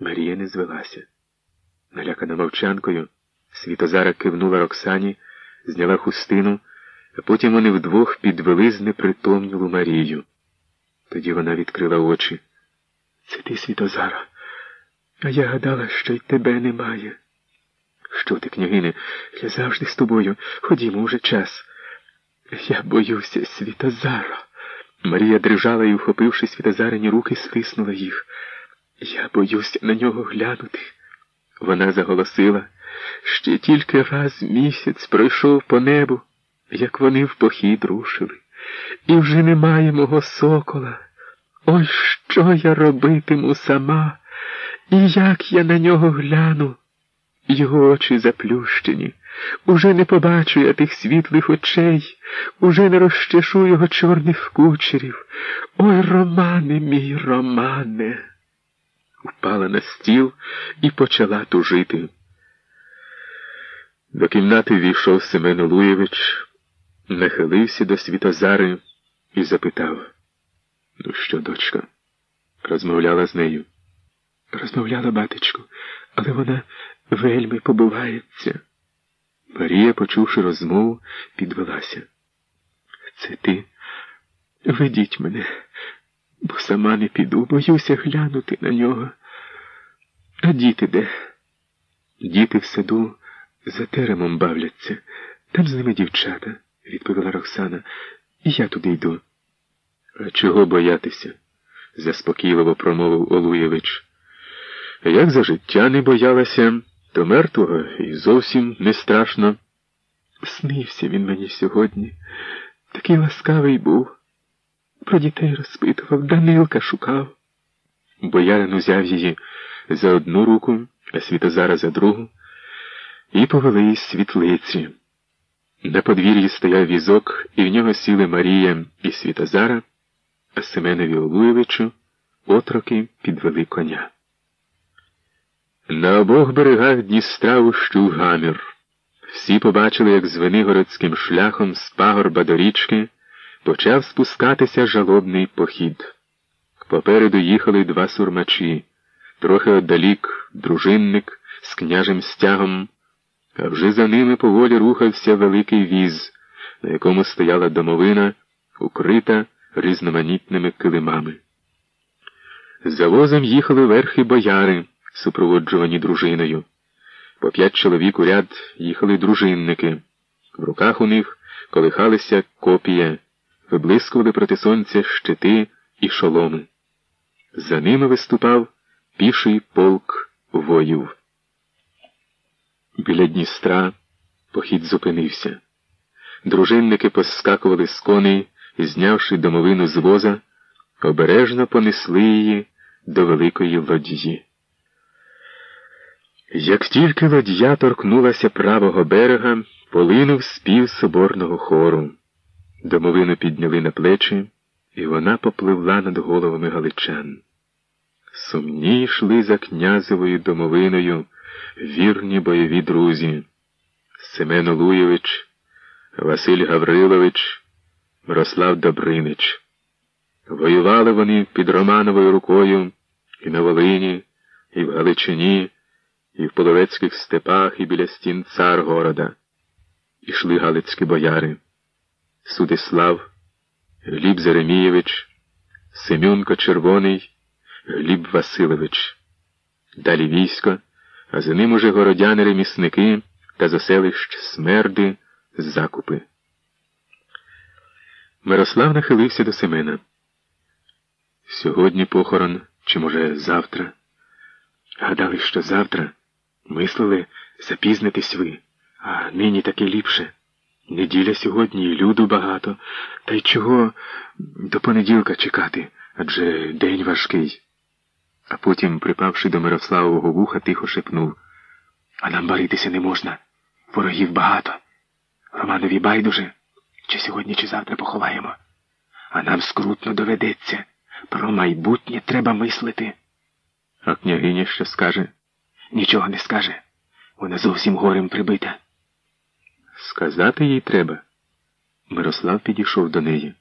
Марія не звелася. Налякана мовчанкою, Світозара кивнула Роксані, зняла хустину, а потім вони вдвох підвели знепритомнілу Марію. Тоді вона відкрила очі. Це ти, Світозара, а я гадала, що й тебе немає. Що ти, княгине, я завжди з тобою. Ходімо уже час. Я боюся, Світозара. Марія дрижала і, ухопивши Світозарині руки, стиснула їх. Я боюся на нього глянути. Вона заголосила, ще тільки раз місяць пройшов по небу, як вони в похід рушили, і вже немає мого сокола. Ой, що я робитиму сама, і як я на нього гляну. Його очі заплющені. Уже не побачу я тих світлих очей, уже не розчешу його чорних кучерів. Ой, Романе, мій Романе. Упала на стіл і почала тужити. До кімнати війшов Семен Олуєвич, нахилився до Світозари і запитав, ну що, дочка, розмовляла з нею? Розмовляла, батечку, але вона вельми побивається. Марія, почувши розмову, підвелася. Це ти ведіть мене, бо сама не піду, боюся глянути на нього. А діти де? Діти в саду за теремом бавляться. Там з ними дівчата, відповіла Роксана, і я туди йду. А чого боятися? заспокійливо промовив Олуєвич. Як за життя не боялася, то мертвого і зовсім не страшно. Снився він мені сьогодні. Такий ласкавий був. Про дітей розпитував, Данилка шукав. Боярин узяв її за одну руку, а Світозара за другу, і повели із світлиці. На подвір'ї стояв візок, і в нього сіли Марія і Світозара, а Семенові Олуєвичу отроки підвели коня. На обох берегах Дністра ущув гамір. Всі побачили, як з Венигородським шляхом з пагорба до річки почав спускатися жалобний похід. Попереду їхали два сурмачі, трохи отдалік дружинник з княжим стягом, а вже за ними поволі рухався великий віз, на якому стояла домовина, укрита різноманітними килимами. За возом їхали верхи бояри супроводжувані дружиною. По п'ять чоловік у ряд їхали дружинники. В руках у них колихалися копія, виблискували проти сонця щити і шоломи. За ними виступав піший полк воїв. Біля Дністра похід зупинився. Дружинники поскакували з коней знявши домовину з воза, обережно понесли її до великої лодії. Як тільки ладья торкнулася правого берега, полинув спів соборного хору. Домовину підняли на плечі, і вона попливла над головами галичан. Сумні йшли за князевою домовиною вірні бойові друзі Семен Олуєвич, Василь Гаврилович, Мирослав Добринич. Воювали вони під Романовою рукою і на Волині, і в Галичині і в половецьких степах, і біля стін цар города. Ішли галицькі бояри, Судислав, Гліб Зеремієвич, Семюнко Червоний, Гліб Василович. Далі військо, а за ним уже городяни ремісники та заселищ смерди закупи. Мирослав нахилився до Семена. Сьогодні похорон, чи, може, завтра? Гадали, що завтра. Мислили, запізнитись ви, а нині таки ліпше. Неділя сьогодні і люду багато, та й чого до понеділка чекати, адже день важкий. А потім, припавши до Мирославового вуха, тихо шепнув А нам баритися не можна. Ворогів багато. Романові байдуже, чи сьогодні, чи завтра поховаємо. А нам скрутно доведеться. Про майбутнє треба мислити. А княгиня що скаже? Нічого не скаже. Вона зовсім горем прибита. Сказати їй треба. Мирослав підійшов до неї.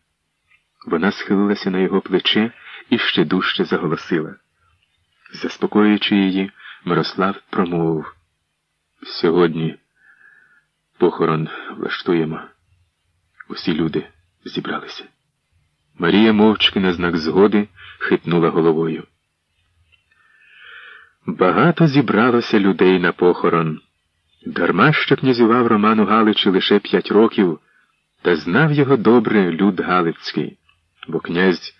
Вона схилилася на його плече і ще дужче заголосила. Заспокоюючи її, Мирослав промовив. Сьогодні похорон влаштуємо. Усі люди зібралися. Марія мовчки на знак згоди хитнула головою. Багато зібралося людей на похорон. Дарма що князював Роману Галичу лише п'ять років, та знав його добре люд Галицький, бо князь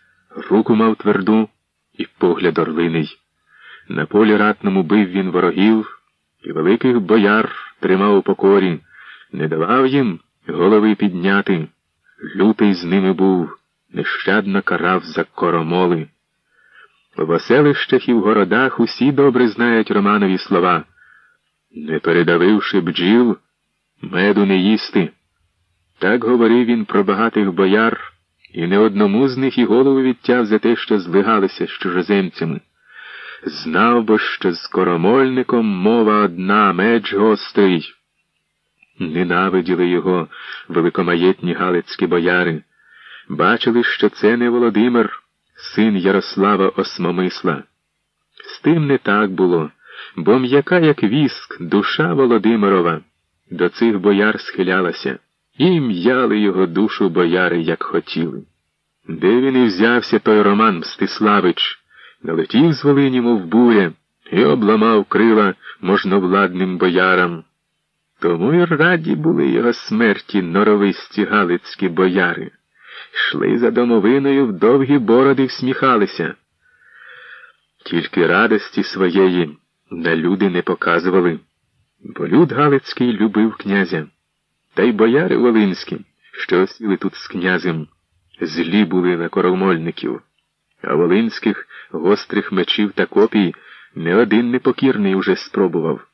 руку мав тверду і погляд орлиний. На полі ратному бив він ворогів і великих бояр тримав у покорі, не давав їм голови підняти. Лютий з ними був, нещадно карав за коромоли. В оселищах і в городах усі добре знають Романові слова. Не передавивши бджіл, меду не їсти. Так говорив він про багатих бояр, і не одному з них і голову відтяв за те, що злигалися з чужоземцями. Знав бо, що з коромольником мова одна, меч гострий. Ненавиділи його великомаєтні галицькі бояри. Бачили, що це не Володимир, син Ярослава Осмомисла. З тим не так було, бо м'яка, як віск, душа Володимирова, до цих бояр схилялася, і м'яли його душу бояри, як хотіли. Де він і взявся той Роман Мстиславич, налетів з Волині, мов буря, і обламав крила можновладним боярам. Тому й раді були його смерті норовисті галицькі бояри. Йшли за домовиною в довгі бороди всміхалися. Тільки радості своєї на люди не показували, бо люд Галицький любив князя, та й бояри волинські, що осіли тут з князем, злі були на коромольників, а волинських гострих мечів та копій не один непокірний уже спробував.